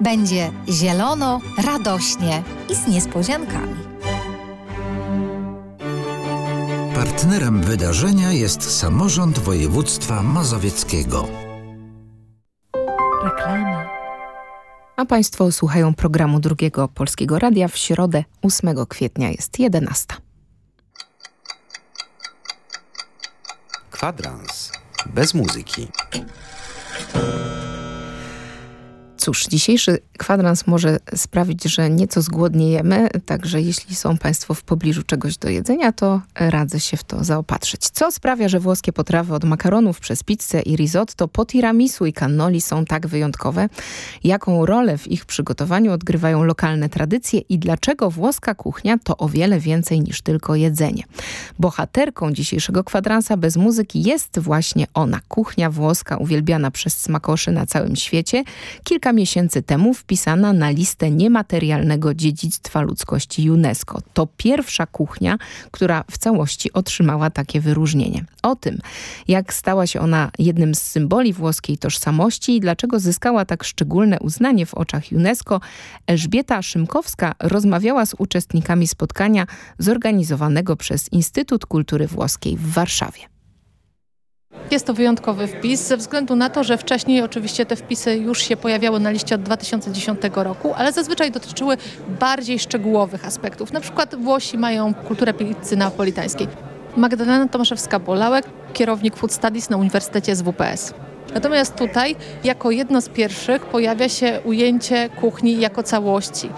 Będzie zielono, radośnie i z niespodziankami. Partnerem wydarzenia jest samorząd województwa mazowieckiego. Reklama. A Państwo słuchają programu Drugiego Polskiego Radia w środę 8 kwietnia jest 11. Kwadrans bez muzyki. Cóż, dzisiejszy kwadrans może sprawić, że nieco zgłodniejemy, także jeśli są Państwo w pobliżu czegoś do jedzenia, to radzę się w to zaopatrzyć. Co sprawia, że włoskie potrawy od makaronów przez pizzę i risotto po tiramisu i cannoli są tak wyjątkowe? Jaką rolę w ich przygotowaniu odgrywają lokalne tradycje i dlaczego włoska kuchnia to o wiele więcej niż tylko jedzenie? Bohaterką dzisiejszego kwadransa bez muzyki jest właśnie ona, kuchnia włoska uwielbiana przez smakoszy na całym świecie. Kilka miesięcy temu wpisana na listę niematerialnego dziedzictwa ludzkości UNESCO. To pierwsza kuchnia, która w całości otrzymała takie wyróżnienie. O tym, jak stała się ona jednym z symboli włoskiej tożsamości i dlaczego zyskała tak szczególne uznanie w oczach UNESCO, Elżbieta Szymkowska rozmawiała z uczestnikami spotkania zorganizowanego przez Instytut Kultury Włoskiej w Warszawie. Jest to wyjątkowy wpis ze względu na to, że wcześniej oczywiście te wpisy już się pojawiały na liście od 2010 roku, ale zazwyczaj dotyczyły bardziej szczegółowych aspektów. Na przykład Włosi mają kulturę pizzy neapolitańskiej. Magdalena Tomaszewska-Bolałek, kierownik Food Studies na Uniwersytecie z WPS. Natomiast tutaj jako jedno z pierwszych pojawia się ujęcie kuchni jako całości.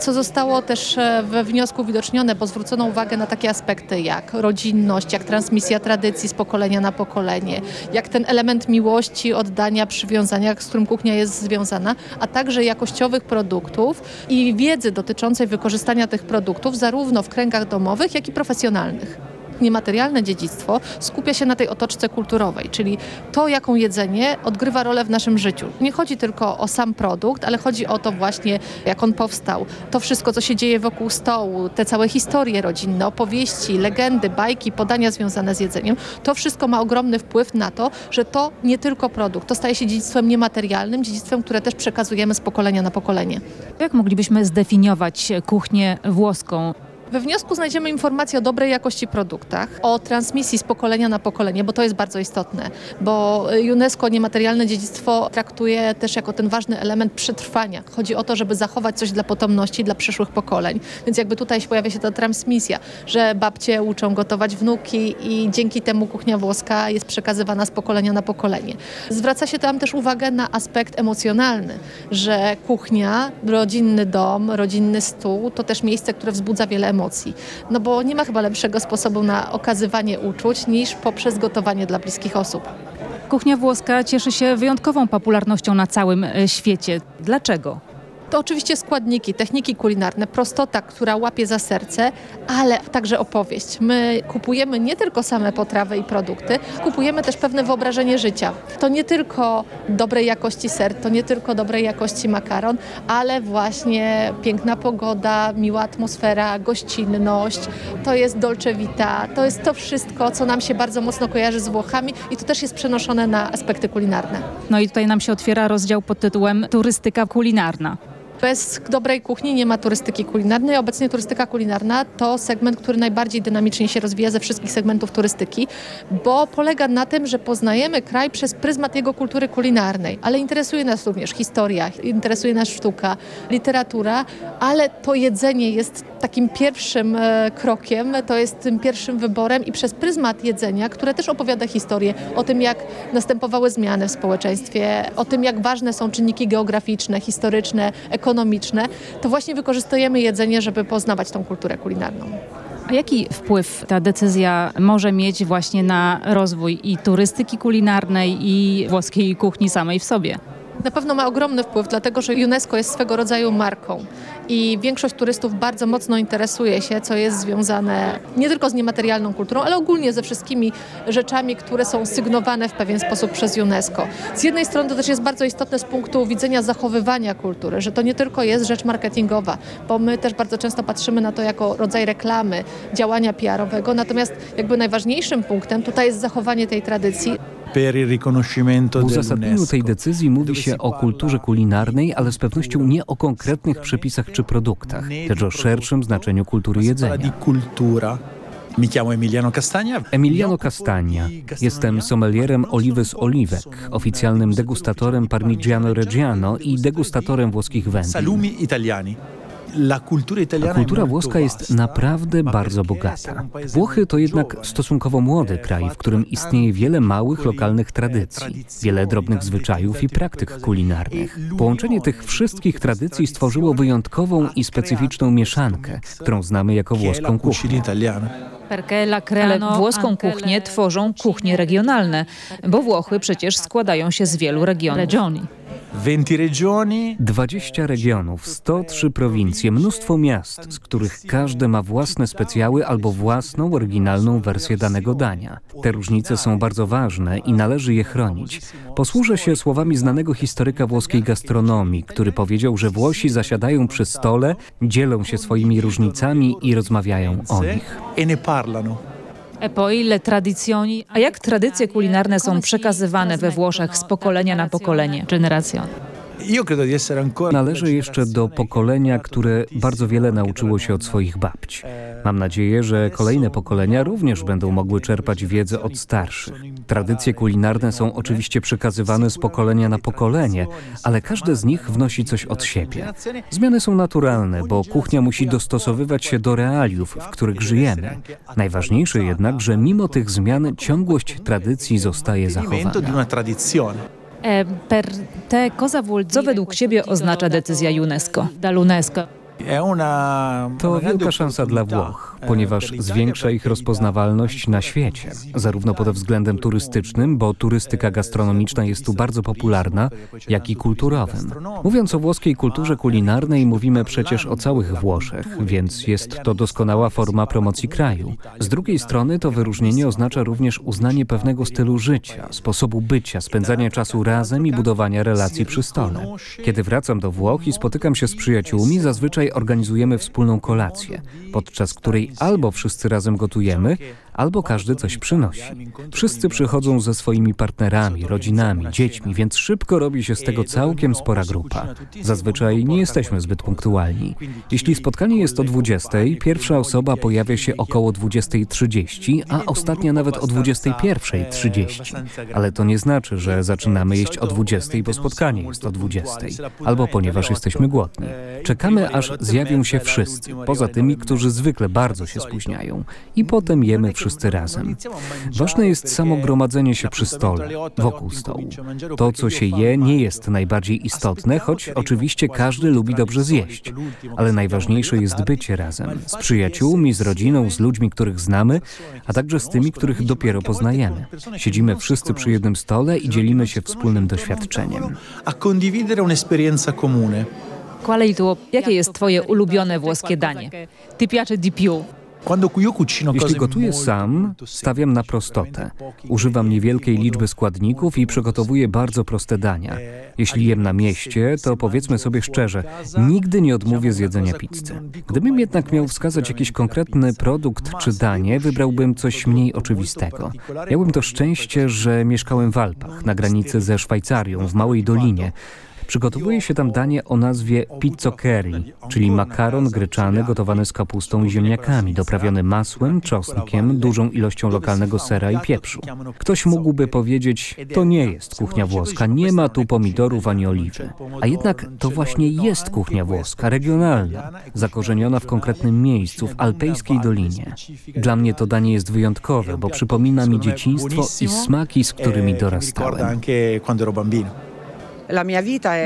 Co zostało też e, we wniosku widocznione, bo zwrócono uwagę na takie aspekty jak rodzinność, jak transmisja tradycji z pokolenia na pokolenie, jak ten element miłości, oddania, przywiązania, z którym kuchnia jest związana, a także jakościowych produktów i wiedzy dotyczącej wykorzystania tych produktów zarówno w kręgach domowych, jak i profesjonalnych niematerialne dziedzictwo skupia się na tej otoczce kulturowej, czyli to, jaką jedzenie odgrywa rolę w naszym życiu. Nie chodzi tylko o sam produkt, ale chodzi o to właśnie, jak on powstał. To wszystko, co się dzieje wokół stołu, te całe historie rodzinne, opowieści, legendy, bajki, podania związane z jedzeniem. To wszystko ma ogromny wpływ na to, że to nie tylko produkt, to staje się dziedzictwem niematerialnym, dziedzictwem, które też przekazujemy z pokolenia na pokolenie. Jak moglibyśmy zdefiniować kuchnię włoską? We wniosku znajdziemy informacje o dobrej jakości produktach, o transmisji z pokolenia na pokolenie, bo to jest bardzo istotne, bo UNESCO niematerialne dziedzictwo traktuje też jako ten ważny element przetrwania. Chodzi o to, żeby zachować coś dla potomności, dla przyszłych pokoleń. Więc jakby tutaj pojawia się ta transmisja, że babcie uczą gotować wnuki i dzięki temu kuchnia włoska jest przekazywana z pokolenia na pokolenie. Zwraca się tam też uwagę na aspekt emocjonalny, że kuchnia, rodzinny dom, rodzinny stół to też miejsce, które wzbudza wiele emocji emocji. No bo nie ma chyba lepszego sposobu na okazywanie uczuć niż poprzez gotowanie dla bliskich osób. Kuchnia włoska cieszy się wyjątkową popularnością na całym e, świecie. Dlaczego? To oczywiście składniki, techniki kulinarne, prostota, która łapie za serce, ale także opowieść. My kupujemy nie tylko same potrawy i produkty, kupujemy też pewne wyobrażenie życia. To nie tylko dobrej jakości ser, to nie tylko dobrej jakości makaron, ale właśnie piękna pogoda, miła atmosfera, gościnność, to jest dolce vita, to jest to wszystko, co nam się bardzo mocno kojarzy z Włochami i to też jest przenoszone na aspekty kulinarne. No i tutaj nam się otwiera rozdział pod tytułem turystyka kulinarna. Bez dobrej kuchni nie ma turystyki kulinarnej. Obecnie turystyka kulinarna to segment, który najbardziej dynamicznie się rozwija ze wszystkich segmentów turystyki, bo polega na tym, że poznajemy kraj przez pryzmat jego kultury kulinarnej, ale interesuje nas również historia, interesuje nas sztuka, literatura, ale to jedzenie jest takim pierwszym e, krokiem, to jest tym pierwszym wyborem i przez pryzmat jedzenia, które też opowiada historię o tym, jak następowały zmiany w społeczeństwie, o tym, jak ważne są czynniki geograficzne, historyczne, ekonomiczne, to właśnie wykorzystujemy jedzenie, żeby poznawać tą kulturę kulinarną. A jaki wpływ ta decyzja może mieć właśnie na rozwój i turystyki kulinarnej i włoskiej kuchni samej w sobie? Na pewno ma ogromny wpływ, dlatego że UNESCO jest swego rodzaju marką i większość turystów bardzo mocno interesuje się, co jest związane nie tylko z niematerialną kulturą, ale ogólnie ze wszystkimi rzeczami, które są sygnowane w pewien sposób przez UNESCO. Z jednej strony to też jest bardzo istotne z punktu widzenia zachowywania kultury, że to nie tylko jest rzecz marketingowa, bo my też bardzo często patrzymy na to jako rodzaj reklamy, działania PR-owego, natomiast jakby najważniejszym punktem tutaj jest zachowanie tej tradycji, W uzasadnieniu tej decyzji mówi się o kulturze kulinarnej, ale z pewnością nie o konkretnych przepisach czy produktach, lecz o szerszym znaczeniu kultury jedzenia. Mi chiamo Emiliano Castagna. Emiliano Castagna. Jestem sommelierem oliwy z oliwek, oficjalnym degustatorem Parmigiano Reggiano i degustatorem włoskich wędlin. Salumi italiani. A kultura włoska jest naprawdę bardzo bogata. Włochy to jednak stosunkowo młody kraj, w którym istnieje wiele małych, lokalnych tradycji, wiele drobnych zwyczajów i praktyk kulinarnych. Połączenie tych wszystkich tradycji stworzyło wyjątkową i specyficzną mieszankę, którą znamy jako włoską kuchnię. Ale włoską kuchnię tworzą kuchnie regionalne, bo Włochy przecież składają się z wielu regionów. 20 regionów, 103 prowincje, mnóstwo miast, z których każde ma własne specjały albo własną, oryginalną wersję danego dania. Te różnice są bardzo ważne i należy je chronić. Posłużę się słowami znanego historyka włoskiej gastronomii, który powiedział, że Włosi zasiadają przy stole, dzielą się swoimi różnicami i rozmawiają o nich. A jak tradycje kulinarne są przekazywane we Włoszech z pokolenia na pokolenie? Generacja. Należy jeszcze do pokolenia, które bardzo wiele nauczyło się od swoich babci. Mam nadzieję, że kolejne pokolenia również będą mogły czerpać wiedzę od starszych. Tradycje kulinarne są oczywiście przekazywane z pokolenia na pokolenie, ale każde z nich wnosi coś od siebie. Zmiany są naturalne, bo kuchnia musi dostosowywać się do realiów, w których żyjemy. Najważniejsze jednak, że mimo tych zmian ciągłość tradycji zostaje zachowana. E, Co według Ciebie oznacza decyzja UNESCO? To wielka szansa dla Włoch, ponieważ zwiększa ich rozpoznawalność na świecie, zarówno pod względem turystycznym, bo turystyka gastronomiczna jest tu bardzo popularna, jak i kulturowym. Mówiąc o włoskiej kulturze kulinarnej, mówimy przecież o całych Włoszech, więc jest to doskonała forma promocji kraju. Z drugiej strony to wyróżnienie oznacza również uznanie pewnego stylu życia, sposobu bycia, spędzania czasu razem i budowania relacji przy stole. Kiedy wracam do Włoch i spotykam się z przyjaciółmi, zazwyczaj organizujemy wspólną kolację, podczas której albo wszyscy razem gotujemy, albo każdy coś przynosi. Wszyscy przychodzą ze swoimi partnerami, rodzinami, dziećmi, więc szybko robi się z tego całkiem spora grupa. Zazwyczaj nie jesteśmy zbyt punktualni. Jeśli spotkanie jest o 20, pierwsza osoba pojawia się około 20.30, a ostatnia nawet o 21.30. Ale to nie znaczy, że zaczynamy jeść o 20, bo spotkanie jest o 20, albo ponieważ jesteśmy głodni. Czekamy, aż zjawią się wszyscy, poza tymi, którzy zwykle bardzo się spóźniają, i potem jemy wszyscy razem. Ważne jest samo gromadzenie się przy stole, wokół stołu. To, co się je, nie jest najbardziej istotne, choć oczywiście każdy lubi dobrze zjeść. Ale najważniejsze jest bycie razem, z przyjaciółmi, z rodziną, z ludźmi, których znamy, a także z tymi, których dopiero poznajemy. Siedzimy wszyscy przy jednym stole i dzielimy się wspólnym doświadczeniem. A condividere un'esperienza comune. Jakie jest Twoje ulubione włoskie danie? Ti piace di più? Jeśli gotuję sam, stawiam na prostotę. Używam niewielkiej liczby składników i przygotowuję bardzo proste dania. Jeśli jem na mieście, to powiedzmy sobie szczerze, nigdy nie odmówię zjedzenia pizzy. Gdybym jednak miał wskazać jakiś konkretny produkt czy danie, wybrałbym coś mniej oczywistego. Miałem to szczęście, że mieszkałem w Alpach, na granicy ze Szwajcarią, w małej dolinie. Przygotowuje się tam danie o nazwie pizzo curry, czyli makaron gryczany gotowany z kapustą i ziemniakami, doprawiony masłem, czosnkiem, dużą ilością lokalnego sera i pieprzu. Ktoś mógłby powiedzieć, to nie jest kuchnia włoska, nie ma tu pomidorów ani oliwy. A jednak to właśnie jest kuchnia włoska, regionalna, zakorzeniona w konkretnym miejscu, w alpejskiej dolinie. Dla mnie to danie jest wyjątkowe, bo przypomina mi dzieciństwo i smaki, z którymi dorastałem.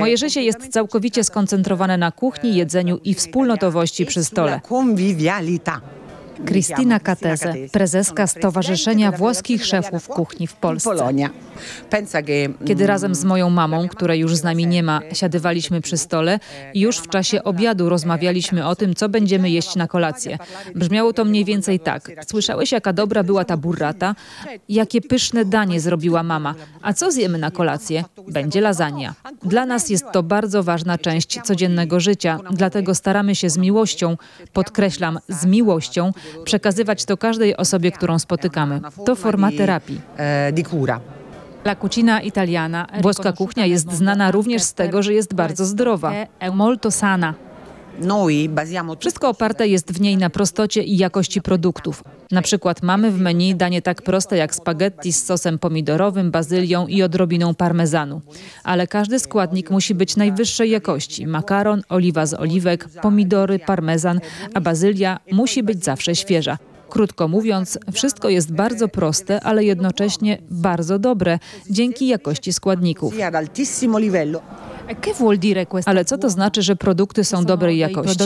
Moje życie jest całkowicie skoncentrowane na kuchni, jedzeniu i wspólnotowości przy stole. Cristina Catese, prezeska Stowarzyszenia Włoskich Szefów Kuchni w Polsce. Kiedy razem z moją mamą, której już z nami nie ma, siadywaliśmy przy stole już w czasie obiadu rozmawialiśmy o tym, co będziemy jeść na kolację. Brzmiało to mniej więcej tak. Słyszałeś, jaka dobra była ta burrata? Jakie pyszne danie zrobiła mama. A co zjemy na kolację? Będzie lasagna. Dla nas jest to bardzo ważna część codziennego życia, dlatego staramy się z miłością, podkreślam, z miłością, przekazywać to każdej osobie, którą spotykamy. To forma terapii. La cucina italiana. Włoska kuchnia jest znana również z tego, że jest bardzo zdrowa. Molto sana. Wszystko oparte jest w niej na prostocie i jakości produktów. Na przykład mamy w menu danie tak proste jak spaghetti z sosem pomidorowym, bazylią i odrobiną parmezanu. Ale każdy składnik musi być najwyższej jakości. Makaron, oliwa z oliwek, pomidory, parmezan, a bazylia musi być zawsze świeża. Krótko mówiąc, wszystko jest bardzo proste, ale jednocześnie bardzo dobre dzięki jakości składników. Ale co to znaczy, że produkty są dobrej jakości?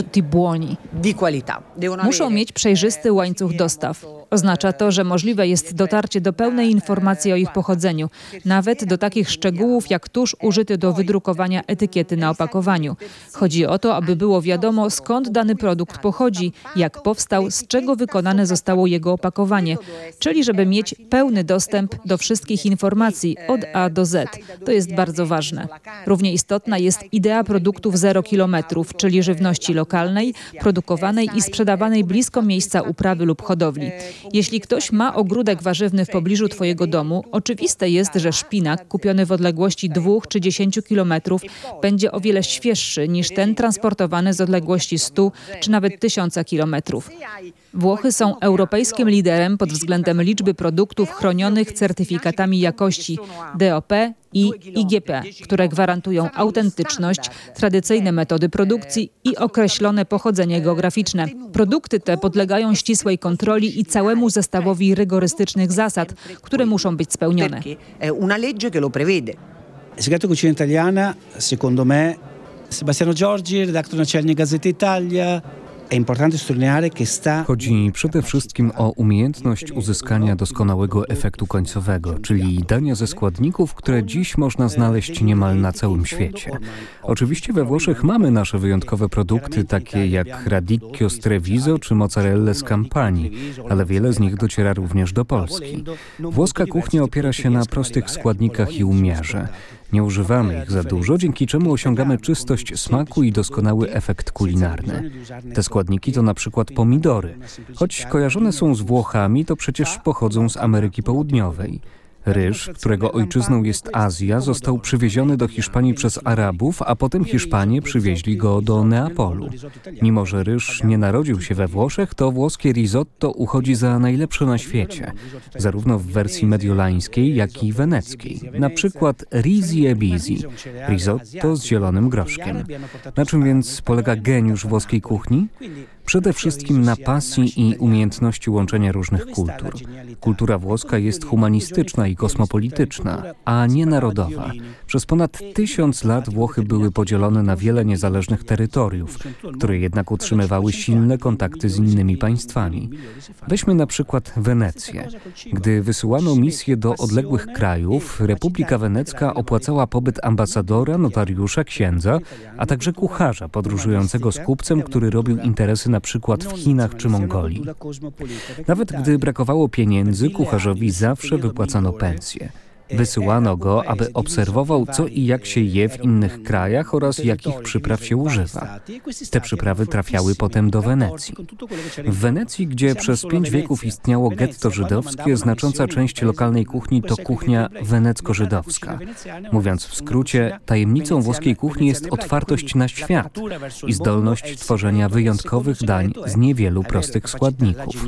Muszą mieć przejrzysty łańcuch dostaw. Oznacza to, że możliwe jest dotarcie do pełnej informacji o ich pochodzeniu, nawet do takich szczegółów jak tusz użyty do wydrukowania etykiety na opakowaniu. Chodzi o to, aby było wiadomo skąd dany produkt pochodzi, jak powstał, z czego wykonane zostało jego opakowanie, czyli żeby mieć pełny dostęp do wszystkich informacji od A do Z. To jest bardzo ważne. Równie istotna jest idea produktów zero kilometrów, czyli żywności lokalnej, produkowanej i sprzedawanej blisko miejsca uprawy lub hodowli. Jeśli ktoś ma ogródek warzywny w pobliżu Twojego domu, oczywiste jest, że szpinak kupiony w odległości 2 czy 10 kilometrów będzie o wiele świeższy niż ten transportowany z odległości 100 czy nawet 1000 kilometrów. Włochy są europejskim liderem pod względem liczby produktów chronionych certyfikatami jakości DOP i IGP, które gwarantują autentyczność, tradycyjne metody produkcji i określone pochodzenie geograficzne. Produkty te podlegają ścisłej kontroli i całemu zestawowi rygorystycznych zasad, które muszą być spełnione. Segreto Cucina Italiana, secondo me, Sebastiano Giorgi, redaktor naczelny Gazety Italia, Chodzi przede wszystkim o umiejętność uzyskania doskonałego efektu końcowego, czyli dania ze składników, które dziś można znaleźć niemal na całym świecie. Oczywiście we Włoszech mamy nasze wyjątkowe produkty, takie jak radicchio z Treviso czy mozzarella z Campanii, ale wiele z nich dociera również do Polski. Włoska kuchnia opiera się na prostych składnikach i umiarze. Nie używamy ich za dużo, dzięki czemu osiągamy czystość smaku i doskonały efekt kulinarny. Te składniki to na przykład pomidory. Choć kojarzone są z Włochami, to przecież pochodzą z Ameryki Południowej. Ryż, którego ojczyzną jest Azja, został przywieziony do Hiszpanii przez Arabów, a potem Hiszpanie przywieźli go do Neapolu. Mimo, że ryż nie narodził się we Włoszech, to włoskie risotto uchodzi za najlepsze na świecie, zarówno w wersji mediolańskiej, jak i weneckiej. Na przykład risi e bisi, risotto z zielonym groszkiem. Na czym więc polega geniusz włoskiej kuchni? Przede wszystkim na pasji i umiejętności łączenia różnych kultur. Kultura włoska jest humanistyczna i kosmopolityczna, a nie narodowa. Przez ponad tysiąc lat Włochy były podzielone na wiele niezależnych terytoriów, które jednak utrzymywały silne kontakty z innymi państwami. Weźmy na przykład Wenecję. Gdy wysyłano misje do odległych krajów, Republika Wenecka opłacała pobyt ambasadora, notariusza, księdza, a także kucharza podróżującego z kupcem, który robił interesy na przykład w Chinach czy Mongolii. Nawet gdy brakowało pieniędzy, kucharzowi zawsze wypłacano pensję. Wysyłano go, aby obserwował, co i jak się je w innych krajach oraz jakich przypraw się używa. Te przyprawy trafiały potem do Wenecji. W Wenecji, gdzie przez pięć wieków istniało getto żydowskie, znacząca część lokalnej kuchni to kuchnia wenecko-żydowska. Mówiąc w skrócie, tajemnicą włoskiej kuchni jest otwartość na świat i zdolność tworzenia wyjątkowych dań z niewielu prostych składników.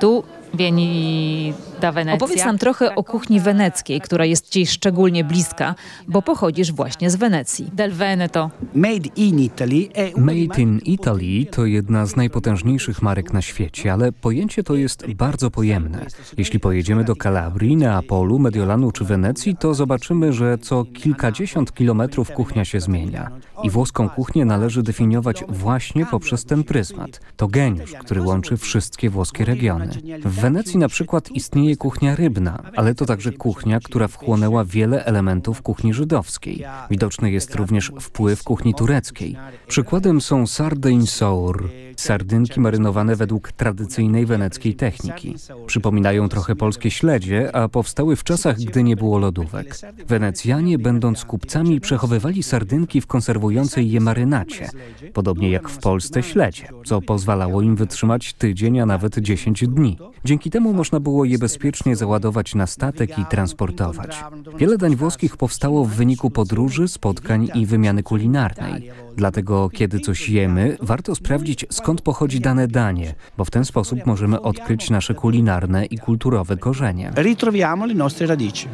Tu Vieni da Venezia. Opowiedz nam trochę o kuchni weneckiej, która jest Ci szczególnie bliska, bo pochodzisz właśnie z Wenecji. Del Veneto. Made in Italy Made in Italy to jedna z najpotężniejszych marek na świecie, ale pojęcie to jest bardzo pojemne. Jeśli pojedziemy do Kalabrii, Neapolu, Mediolanu czy Wenecji, to zobaczymy, że co kilkadziesiąt kilometrów kuchnia się zmienia. I włoską kuchnię należy definiować właśnie poprzez ten pryzmat. To geniusz, który łączy wszystkie włoskie regiony. W Wenecji na przykład istnieje kuchnia rybna, ale to także kuchnia, która wchłonęła wiele elementów kuchni żydowskiej. Widoczny jest również wpływ kuchni tureckiej. Przykładem są sardine sour, sardynki marynowane według tradycyjnej weneckiej techniki. Przypominają trochę polskie śledzie, a powstały w czasach, gdy nie było lodówek. Wenecjanie, będąc kupcami, przechowywali sardynki w konserwujących marynującej je marynacie, podobnie jak w Polsce śledzie, co pozwalało im wytrzymać tydzień, a nawet 10 dni. Dzięki temu można było je bezpiecznie załadować na statek i transportować. Wiele dań włoskich powstało w wyniku podróży, spotkań i wymiany kulinarnej. Dlatego, kiedy coś jemy, warto sprawdzić, skąd pochodzi dane danie, bo w ten sposób możemy odkryć nasze kulinarne i kulturowe korzenie. Ritroviamo le nostre radici.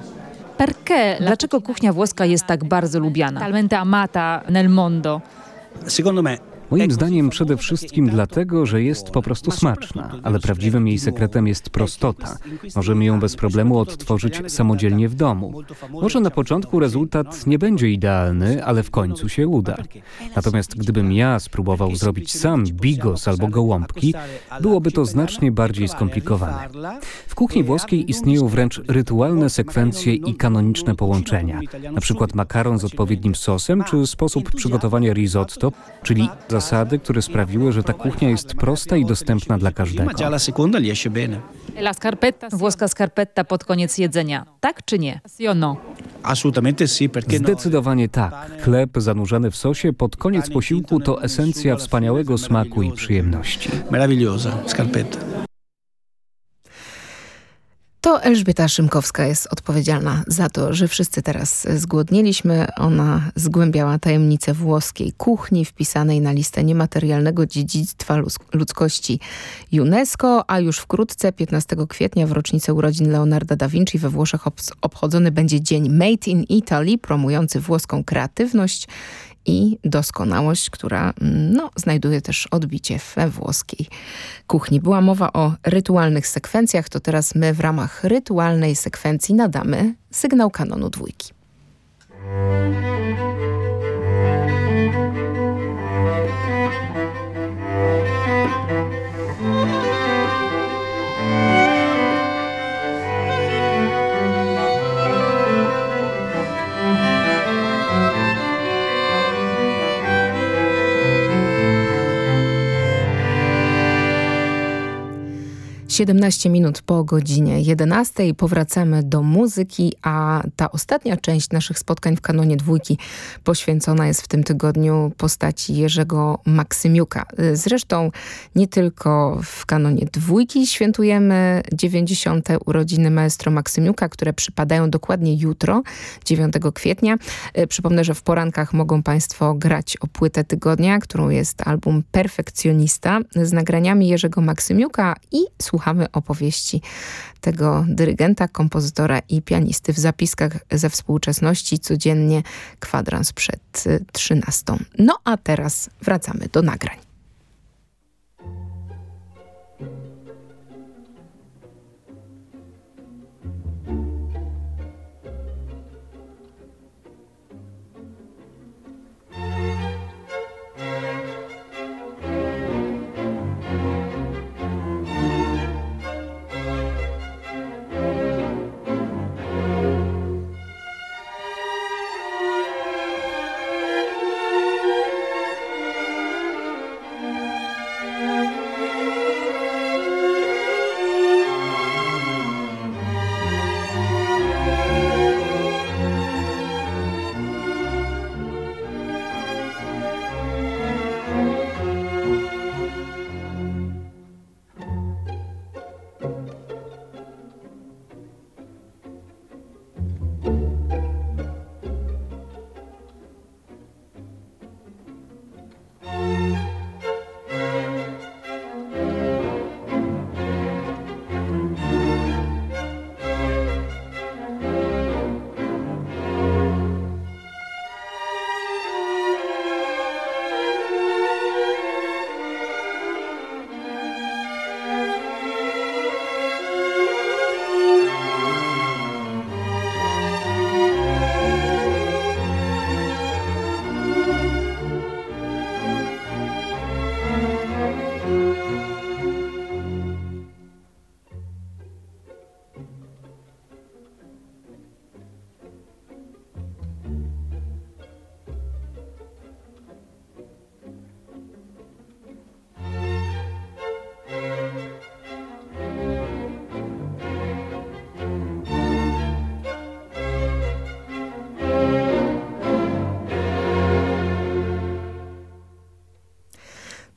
Perché? Dlaczego kuchnia włoska jest tak bardzo lubiana? Talmente amata nel mondo. Secondo me Moim zdaniem przede wszystkim dlatego, że jest po prostu smaczna, ale prawdziwym jej sekretem jest prostota. Możemy ją bez problemu odtworzyć samodzielnie w domu. Może na początku rezultat nie będzie idealny, ale w końcu się uda. Natomiast gdybym ja spróbował zrobić sam bigos albo gołąbki, byłoby to znacznie bardziej skomplikowane. W kuchni włoskiej istnieją wręcz rytualne sekwencje i kanoniczne połączenia. Na przykład makaron z odpowiednim sosem, czy sposób przygotowania risotto, czyli zasady, które sprawiły, że ta kuchnia jest prosta i dostępna dla każdego. Scarpetta, włoska skarpetta pod koniec jedzenia. Tak czy nie? no? No? Zdecydowanie tak. Chleb zanurzany w sosie pod koniec posiłku to esencja wspaniałego smaku i przyjemności. Meravigliosa scarpetta. To Elżbieta Szymkowska jest odpowiedzialna za to, że wszyscy teraz zgłodnieliśmy. Ona zgłębiała tajemnicę włoskiej kuchni wpisanej na listę niematerialnego dziedzictwa ludzkości UNESCO, a już wkrótce, 15 kwietnia, w rocznicę urodzin Leonarda da Vinci we Włoszech obchodzony będzie Dzień Made in Italy, promujący włoską kreatywność i doskonałość, która mm, no, znajduje też odbicie we włoskiej kuchni. Była mowa o rytualnych sekwencjach, to teraz my w ramach rytualnej sekwencji nadamy sygnał kanonu dwójki. 17 minut po godzinie 11 powracamy do muzyki, a ta ostatnia część naszych spotkań w kanonie dwójki poświęcona jest w tym tygodniu postaci Jerzego Maksymiuka. Zresztą nie tylko w kanonie dwójki świętujemy 90. urodziny maestro Maksymiuka, które przypadają dokładnie jutro, 9 kwietnia. Przypomnę, że w porankach mogą Państwo grać o płytę tygodnia, którą jest album Perfekcjonista z nagraniami Jerzego Maksymiuka i słuchamy słuchamy opowieści tego dyrygenta, kompozytora i pianisty w zapiskach ze współczesności codziennie kwadrans przed 13. No a teraz wracamy do nagrań.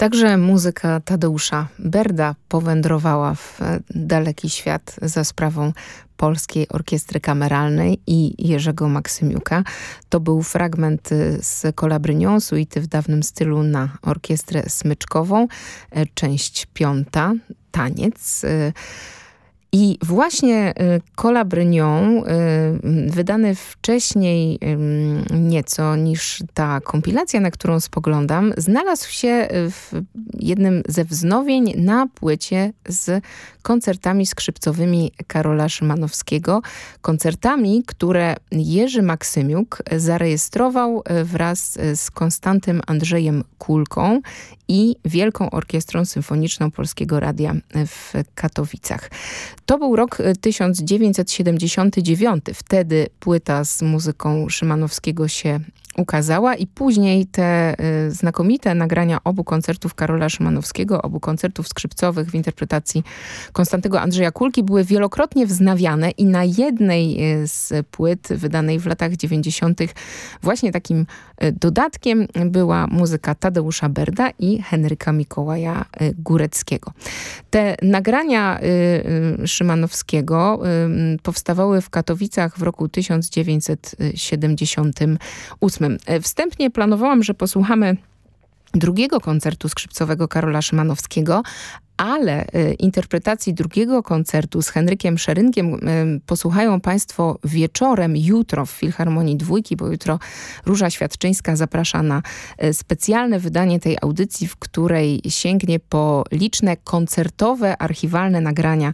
Także muzyka Tadeusza Berda powędrowała w daleki świat za sprawą Polskiej Orkiestry Kameralnej i Jerzego Maksymiuka. To był fragment z Colabrynion, suity w dawnym stylu na orkiestrę smyczkową, część piąta, taniec. I właśnie Cola Brygnon, wydany wcześniej nieco niż ta kompilacja, na którą spoglądam, znalazł się w jednym ze wznowień na płycie z koncertami skrzypcowymi Karola Szymanowskiego. Koncertami, które Jerzy Maksymiuk zarejestrował wraz z Konstantym Andrzejem Kulką i Wielką Orkiestrą Symfoniczną Polskiego Radia w Katowicach. To był rok 1979. Wtedy płyta z muzyką Szymanowskiego się ukazała i później te y, znakomite nagrania obu koncertów Karola Szymanowskiego, obu koncertów skrzypcowych w interpretacji Konstantego Andrzeja Kulki były wielokrotnie wznawiane i na jednej y, z płyt wydanej w latach 90. właśnie takim y, dodatkiem była muzyka Tadeusza Berda i Henryka Mikołaja y, Góreckiego. Te nagrania y, Szymanowskiego powstawały w Katowicach w roku 1978. E, wstępnie planowałam, że posłuchamy drugiego koncertu skrzypcowego Karola Szymanowskiego, ale y, interpretacji drugiego koncertu z Henrykiem Szerynkiem y, posłuchają Państwo wieczorem, jutro w Filharmonii Dwójki, bo jutro Róża Świadczyńska zaprasza na y, specjalne wydanie tej audycji, w której sięgnie po liczne koncertowe, archiwalne nagrania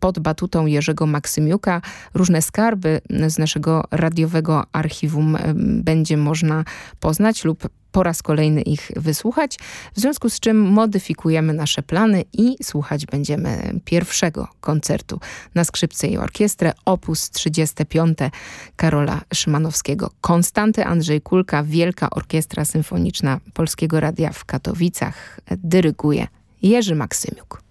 pod batutą Jerzego Maksymiuka. Różne skarby z naszego radiowego archiwum będzie można poznać lub po raz kolejny ich wysłuchać, w związku z czym modyfikujemy nasze plany i słuchać będziemy pierwszego koncertu na skrzypce i orkiestrę opus 35 Karola Szymanowskiego. Konstanty Andrzej Kulka, Wielka Orkiestra Symfoniczna Polskiego Radia w Katowicach dyryguje Jerzy Maksymiuk.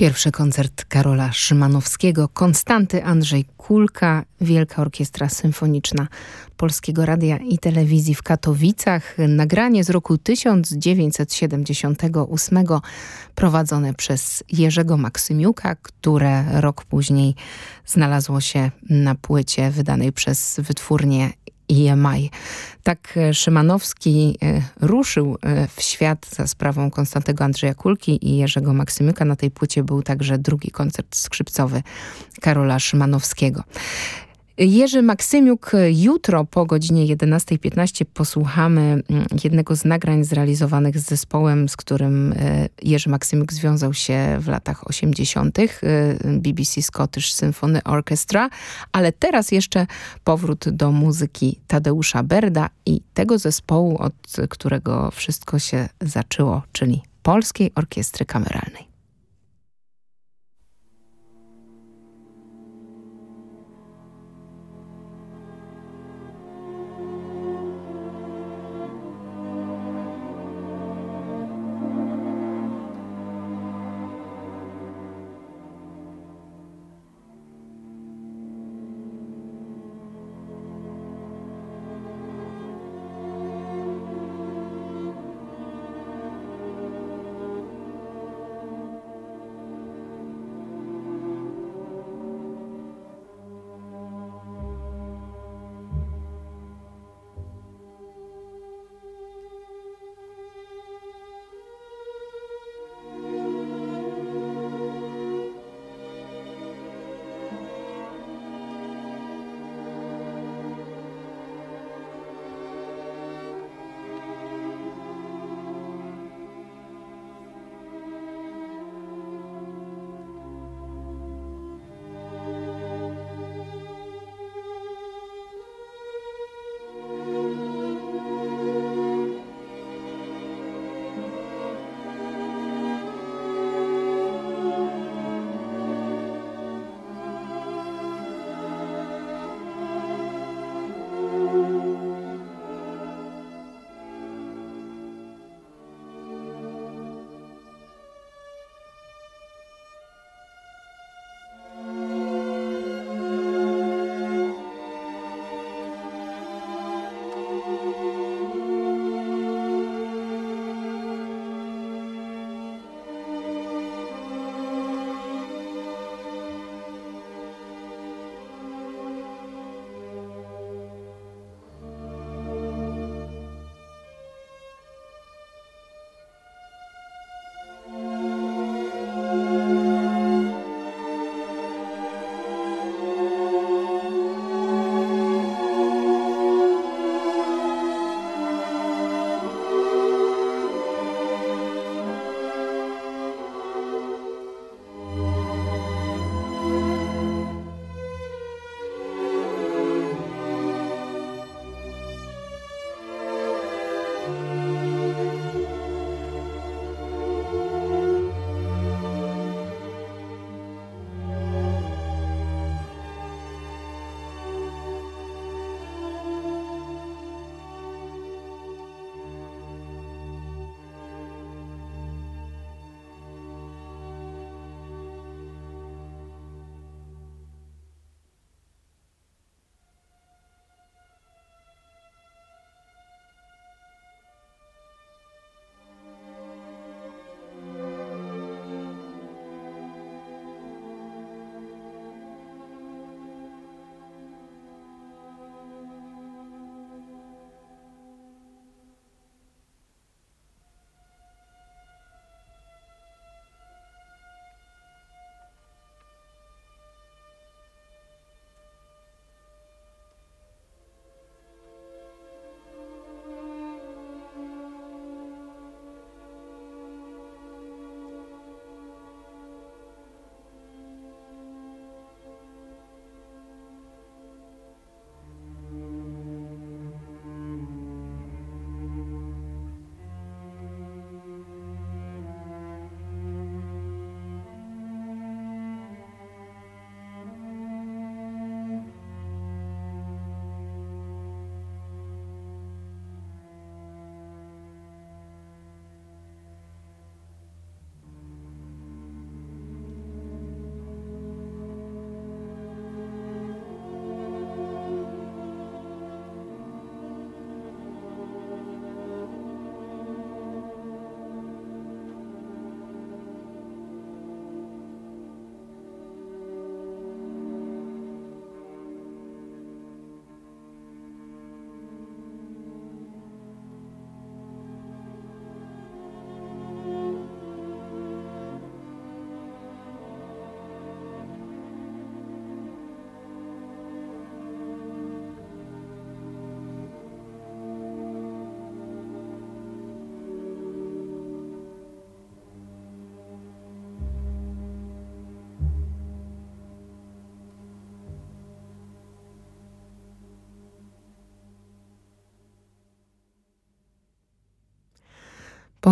Pierwszy koncert Karola Szymanowskiego, Konstanty Andrzej Kulka, Wielka Orkiestra Symfoniczna Polskiego Radia i Telewizji w Katowicach. Nagranie z roku 1978 prowadzone przez Jerzego Maksymiuka, które rok później znalazło się na płycie wydanej przez wytwórnię EMI. Tak e, Szymanowski e, ruszył e, w świat za sprawą Konstantego Andrzeja Kulki i Jerzego Maksymyka. Na tej płycie był także drugi koncert skrzypcowy Karola Szymanowskiego. Jerzy Maksymiuk, jutro po godzinie 11.15 posłuchamy mm, jednego z nagrań zrealizowanych z zespołem, z którym e, Jerzy Maksymiuk związał się w latach 80. E, BBC Scottish Symphony Orchestra, ale teraz jeszcze powrót do muzyki Tadeusza Berda i tego zespołu, od którego wszystko się zaczęło, czyli Polskiej Orkiestry Kameralnej.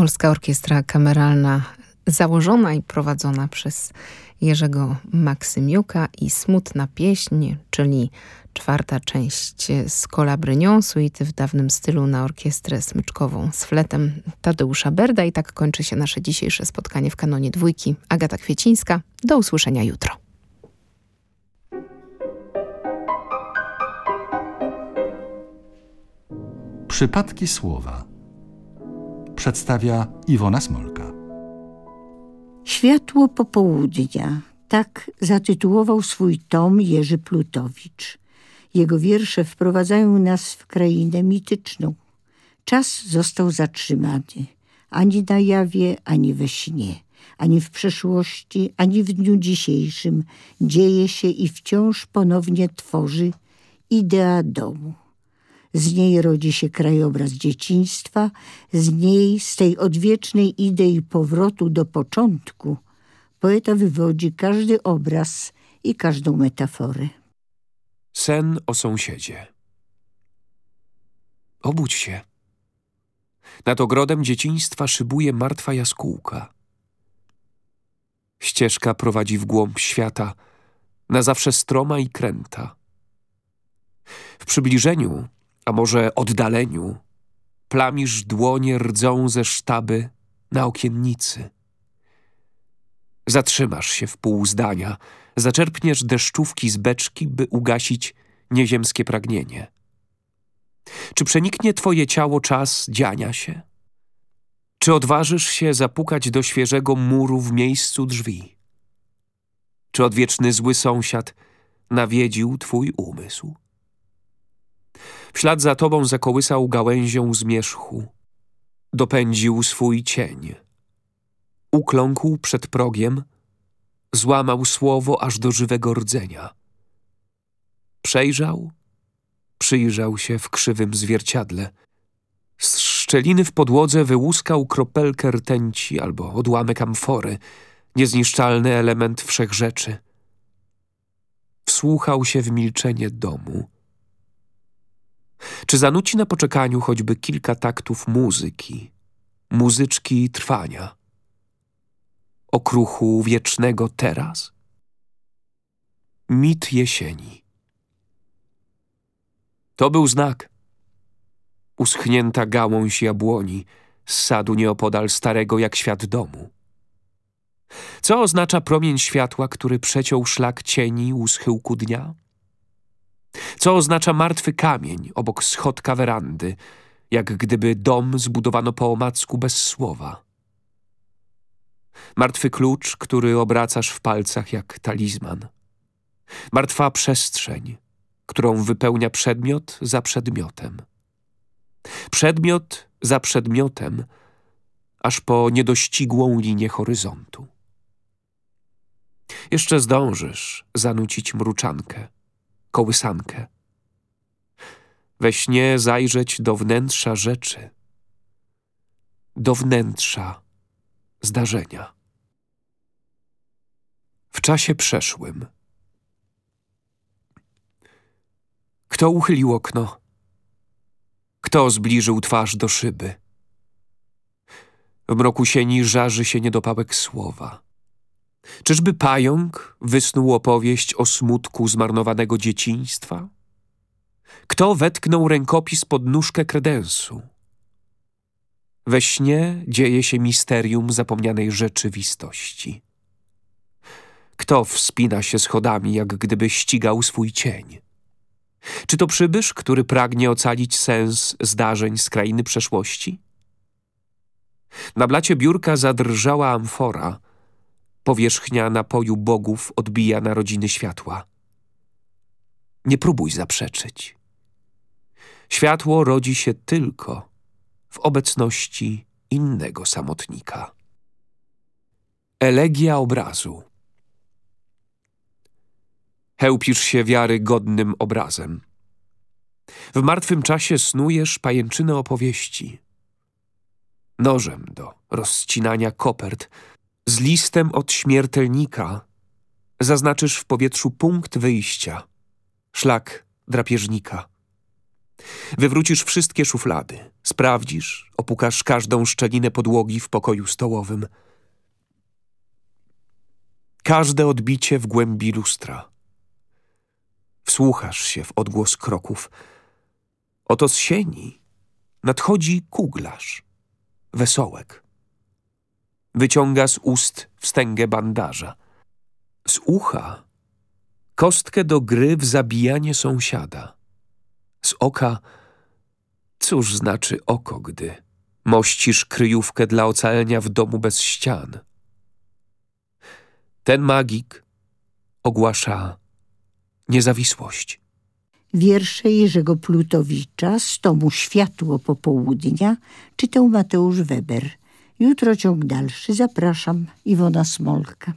Polska Orkiestra Kameralna założona i prowadzona przez Jerzego Maksymiuka i Smutna Pieśń, czyli czwarta część z Kolabrynią, suity w dawnym stylu na orkiestrę smyczkową z fletem Tadeusza Berda i tak kończy się nasze dzisiejsze spotkanie w kanonie dwójki. Agata Kwiecińska, do usłyszenia jutro. Przypadki słowa przedstawia Iwona Smolka. Światło popołudnia. Tak zatytułował swój tom Jerzy Plutowicz. Jego wiersze wprowadzają nas w krainę mityczną. Czas został zatrzymany. Ani na jawie, ani we śnie, ani w przeszłości, ani w dniu dzisiejszym dzieje się i wciąż ponownie tworzy idea domu. Z niej rodzi się krajobraz dzieciństwa, z niej, z tej odwiecznej idei powrotu do początku, poeta wywodzi każdy obraz i każdą metaforę. Sen o sąsiedzie. Obudź się. Nad ogrodem dzieciństwa szybuje martwa jaskółka. Ścieżka prowadzi w głąb świata, na zawsze stroma i kręta. W przybliżeniu a może oddaleniu, plamisz dłonie rdzą ze sztaby na okiennicy. Zatrzymasz się w pół zdania, zaczerpniesz deszczówki z beczki, by ugasić nieziemskie pragnienie. Czy przeniknie twoje ciało czas dziania się? Czy odważysz się zapukać do świeżego muru w miejscu drzwi? Czy odwieczny zły sąsiad nawiedził twój umysł? W ślad za tobą zakołysał gałęzią zmierzchu. Dopędził swój cień. Ukląkł przed progiem, złamał słowo aż do żywego rdzenia. Przejrzał, przyjrzał się w krzywym zwierciadle. Z szczeliny w podłodze wyłuskał kropelkę rtęci albo odłamek amfory, niezniszczalny element wszechrzeczy. Wsłuchał się w milczenie domu. Czy zanuci na poczekaniu choćby kilka taktów muzyki, muzyczki trwania? Okruchu wiecznego teraz? Mit jesieni. To był znak. Uschnięta gałąź jabłoni z sadu nieopodal starego jak świat domu. Co oznacza promień światła, który przeciął szlak cieni u schyłku dnia? Co oznacza martwy kamień obok schodka werandy, jak gdyby dom zbudowano po omacku bez słowa. Martwy klucz, który obracasz w palcach jak talizman. Martwa przestrzeń, którą wypełnia przedmiot za przedmiotem. Przedmiot za przedmiotem, aż po niedościgłą linię horyzontu. Jeszcze zdążysz zanucić mruczankę kołysankę. We śnie zajrzeć do wnętrza rzeczy, do wnętrza zdarzenia. W czasie przeszłym. Kto uchylił okno? Kto zbliżył twarz do szyby? W mroku sieni żarzy się niedopałek słowa. Czyżby pająk wysnuł opowieść o smutku zmarnowanego dzieciństwa? Kto wetknął rękopis pod nóżkę kredensu? We śnie dzieje się misterium zapomnianej rzeczywistości. Kto wspina się schodami, jak gdyby ścigał swój cień? Czy to przybysz, który pragnie ocalić sens zdarzeń z krainy przeszłości? Na blacie biurka zadrżała amfora, Powierzchnia napoju bogów odbija narodziny światła. Nie próbuj zaprzeczyć. Światło rodzi się tylko w obecności innego samotnika. Elegia obrazu Chełpisz się wiary godnym obrazem. W martwym czasie snujesz pajęczynę opowieści. Nożem do rozcinania kopert z listem od śmiertelnika zaznaczysz w powietrzu punkt wyjścia, szlak drapieżnika. Wywrócisz wszystkie szuflady, sprawdzisz, opukasz każdą szczelinę podłogi w pokoju stołowym. Każde odbicie w głębi lustra. Wsłuchasz się w odgłos kroków. Oto z sieni nadchodzi kuglarz, wesołek. Wyciąga z ust wstęgę bandaża. Z ucha kostkę do gry w zabijanie sąsiada. Z oka, cóż znaczy oko, gdy mościsz kryjówkę dla ocalenia w domu bez ścian. Ten magik ogłasza niezawisłość. Wiersze Jerzego Plutowicza z tomu Światło Popołudnia czytał Mateusz Weber. Jutro ciąg dalszy. Zapraszam. Iwona Smolka.